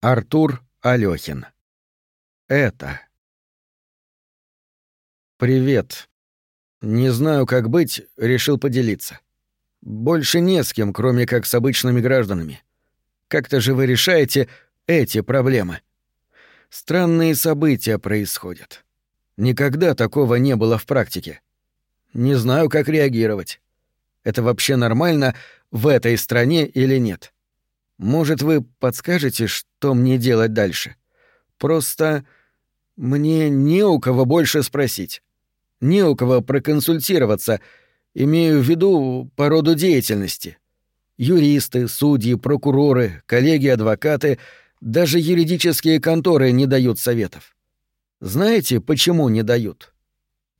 Артур Алёхин. Это. Привет. Не знаю, как быть, решил поделиться. Больше не с кем, кроме как с обычными гражданами. Как-то же вы решаете эти проблемы. Странные события происходят. Никогда такого не было в практике. Не знаю, как реагировать. Это вообще нормально в этой стране или нет? Может, вы подскажете, что мне делать дальше? Просто мне не у кого больше спросить. Не у кого проконсультироваться, имею в виду по роду деятельности. Юристы, судьи, прокуроры, коллеги-адвокаты, даже юридические конторы не дают советов. Знаете, почему не дают?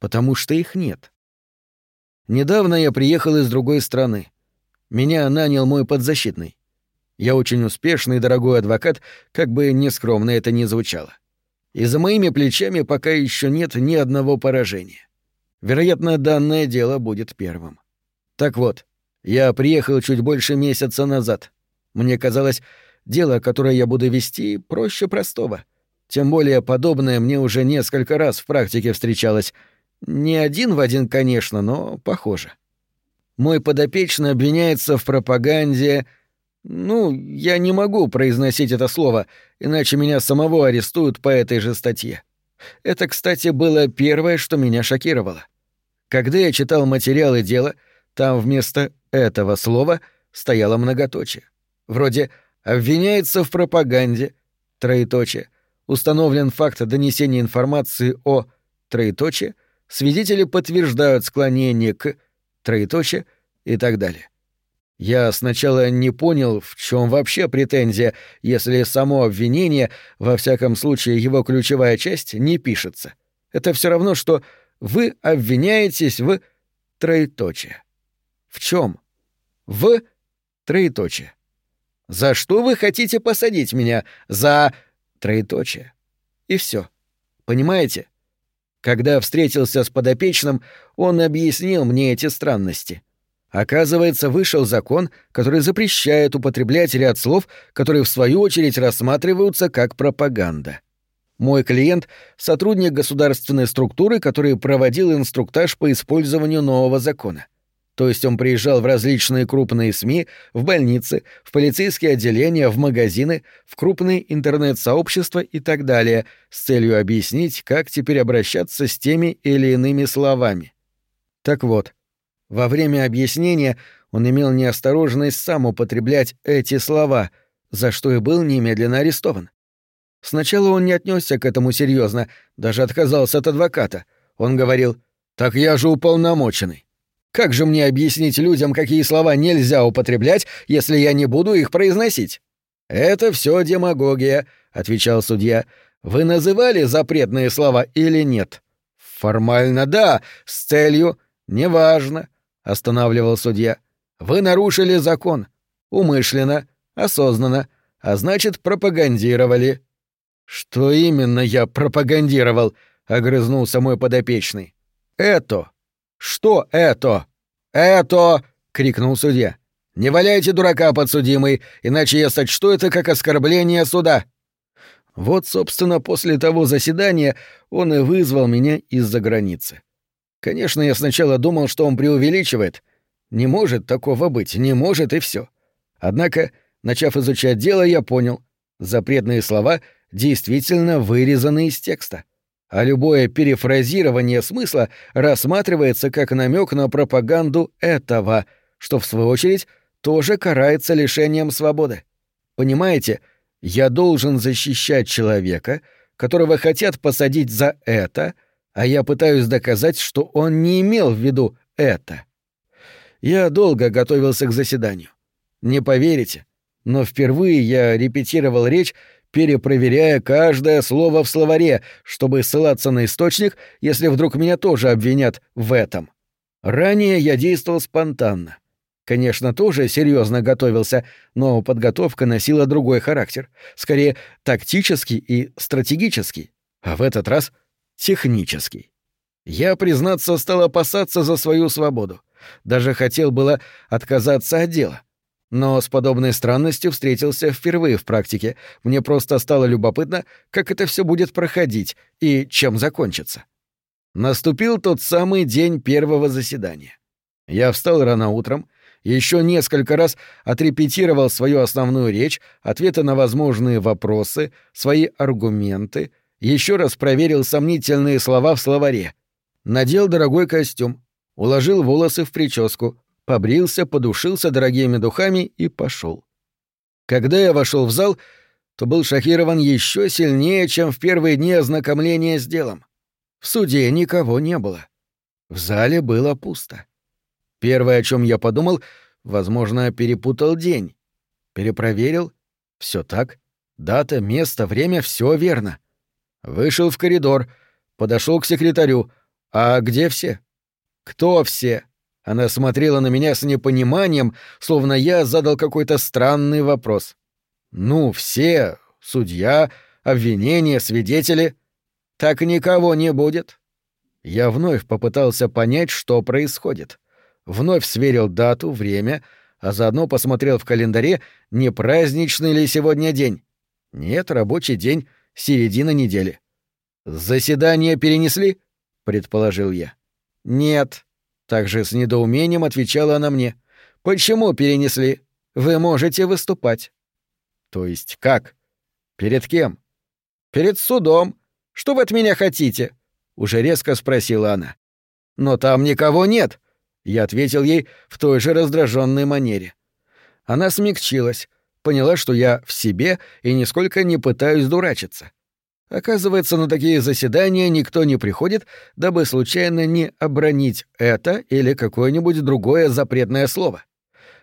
Потому что их нет. Недавно я приехал из другой страны. Меня нанял мой подзащитный. Я очень успешный и дорогой адвокат, как бы нескромно это ни звучало. И за моими плечами пока еще нет ни одного поражения. Вероятно, данное дело будет первым. Так вот, я приехал чуть больше месяца назад. Мне казалось, дело, которое я буду вести, проще простого. Тем более подобное мне уже несколько раз в практике встречалось. Не один в один, конечно, но похоже. Мой подопечный обвиняется в пропаганде ну, я не могу произносить это слово, иначе меня самого арестуют по этой же статье. Это, кстати, было первое, что меня шокировало. Когда я читал материалы дела, там вместо этого слова стояло многоточие. Вроде «обвиняется в пропаганде», троеточие, установлен факт донесения информации о троеточие, свидетели подтверждают склонение к троеточие и так далее. Я сначала не понял, в чем вообще претензия, если само обвинение, во всяком случае его ключевая часть, не пишется. Это все равно, что вы обвиняетесь в троеточие. В чем? В троеточие. За что вы хотите посадить меня? За троеточие. И все. Понимаете? Когда встретился с подопечным, он объяснил мне эти странности — Оказывается, вышел закон, который запрещает употреблять ряд слов, которые в свою очередь рассматриваются как пропаганда. Мой клиент — сотрудник государственной структуры, который проводил инструктаж по использованию нового закона. То есть он приезжал в различные крупные СМИ, в больницы, в полицейские отделения, в магазины, в крупные интернет-сообщества и так далее, с целью объяснить, как теперь обращаться с теми или иными словами. Так вот, во время объяснения он имел неосторожность сам употреблять эти слова, за что и был немедленно арестован. Сначала он не отнесся к этому серьезно, даже отказался от адвоката. Он говорил, «Так я же уполномоченный. Как же мне объяснить людям, какие слова нельзя употреблять, если я не буду их произносить?» «Это все демагогия», — отвечал судья. «Вы называли запретные слова или нет?» «Формально да, с целью...» «Неважно останавливал судья. Вы нарушили закон. Умышленно, осознанно, а значит, пропагандировали. Что именно я пропагандировал? огрызнулся мой подопечный. Это. Что это? Это, крикнул судья. Не валяйте дурака, подсудимый, иначе я сочту это как оскорбление суда. Вот, собственно, после того заседания он и вызвал меня из-за границы. Конечно, я сначала думал, что он преувеличивает. Не может такого быть, не может и все. Однако, начав изучать дело, я понял, запретные слова действительно вырезаны из текста. А любое перефразирование смысла рассматривается как намек на пропаганду этого, что, в свою очередь, тоже карается лишением свободы. Понимаете, я должен защищать человека, которого хотят посадить за это — а я пытаюсь доказать, что он не имел в виду это. Я долго готовился к заседанию. Не поверите, но впервые я репетировал речь, перепроверяя каждое слово в словаре, чтобы ссылаться на источник, если вдруг меня тоже обвинят в этом. Ранее я действовал спонтанно. Конечно, тоже серьезно готовился, но подготовка носила другой характер, скорее тактический и стратегический. А в этот раз — технический. Я, признаться, стал опасаться за свою свободу. Даже хотел было отказаться от дела. Но с подобной странностью встретился впервые в практике. Мне просто стало любопытно, как это все будет проходить и чем закончится. Наступил тот самый день первого заседания. Я встал рано утром, еще несколько раз отрепетировал свою основную речь, ответы на возможные вопросы, свои аргументы, еще раз проверил сомнительные слова в словаре, надел дорогой костюм, уложил волосы в прическу, побрился, подушился дорогими духами и пошел. Когда я вошел в зал, то был шокирован еще сильнее, чем в первые дни ознакомления с делом. В суде никого не было. В зале было пусто. Первое, о чем я подумал, возможно, перепутал день. Перепроверил. Все так. Дата, место, время — все верно. Вышел в коридор, подошел к секретарю. А где все? Кто все? Она смотрела на меня с непониманием, словно я задал какой-то странный вопрос. «Ну, все, судья, обвинения, свидетели. Так никого не будет». Я вновь попытался понять, что происходит. Вновь сверил дату, время, а заодно посмотрел в календаре, не праздничный ли сегодня день. Нет, рабочий день, середина недели. «Заседание перенесли?» — предположил я. «Нет», также с недоумением отвечала она мне. «Почему перенесли? Вы можете выступать». «То есть как? Перед кем?» «Перед судом. Что вы от меня хотите?» Уже резко спросила она. «Но там никого нет», — я ответил ей в той же раздраженной манере. Она смягчилась, поняла, что я в себе и нисколько не пытаюсь дурачиться. Оказывается, на такие заседания никто не приходит, дабы случайно не обронить это или какое-нибудь другое запретное слово.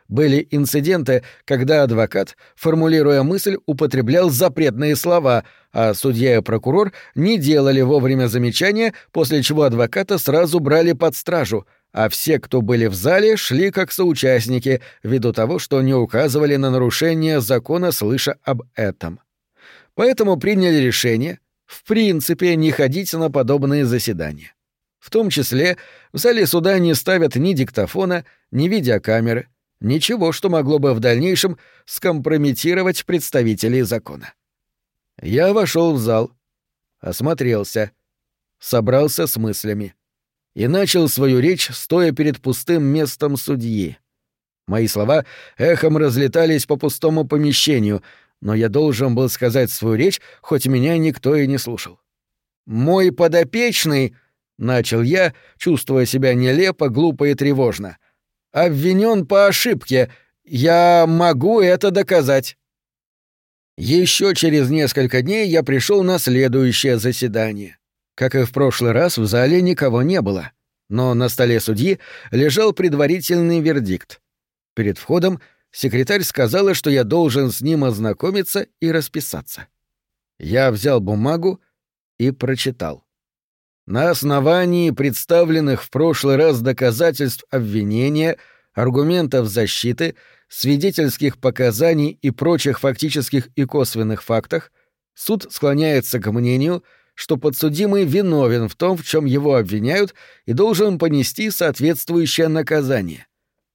Были инциденты, когда адвокат, формулируя мысль, употреблял запретные слова, а судья и прокурор не делали вовремя замечания, после чего адвоката сразу брали под стражу, а все, кто были в зале, шли как соучастники, ввиду того, что не указывали на нарушение закона, слыша об этом. Поэтому приняли решение в принципе не ходить на подобные заседания. В том числе в зале суда не ставят ни диктофона, ни видеокамеры, ничего, что могло бы в дальнейшем скомпрометировать представителей закона. Я вошел в зал, осмотрелся, собрался с мыслями и начал свою речь, стоя перед пустым местом судьи. Мои слова эхом разлетались по пустому помещению — но я должен был сказать свою речь, хоть меня никто и не слушал. «Мой подопечный», — начал я, чувствуя себя нелепо, глупо и тревожно, — «обвинен по ошибке. Я могу это доказать». Еще через несколько дней я пришел на следующее заседание. Как и в прошлый раз, в зале никого не было, но на столе судьи лежал предварительный вердикт. Перед входом секретарь сказала, что я должен с ним ознакомиться и расписаться. Я взял бумагу и прочитал. На основании представленных в прошлый раз доказательств обвинения, аргументов защиты, свидетельских показаний и прочих фактических и косвенных фактах, суд склоняется к мнению, что подсудимый виновен в том, в чем его обвиняют, и должен понести соответствующее наказание.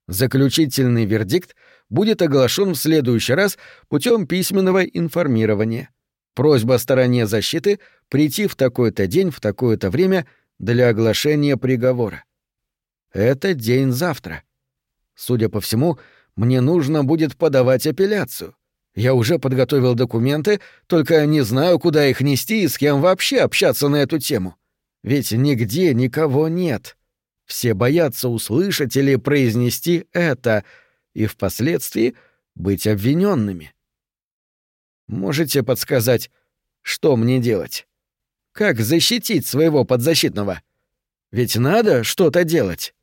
Заключительный вердикт будет оглашен в следующий раз путем письменного информирования. Просьба стороне защиты прийти в такой-то день в такое-то время для оглашения приговора. Это день завтра. Судя по всему, мне нужно будет подавать апелляцию. Я уже подготовил документы, только не знаю, куда их нести и с кем вообще общаться на эту тему. Ведь нигде никого нет. Все боятся услышать или произнести это — и впоследствии быть обвиненными. Можете подсказать, что мне делать? Как защитить своего подзащитного? Ведь надо что-то делать.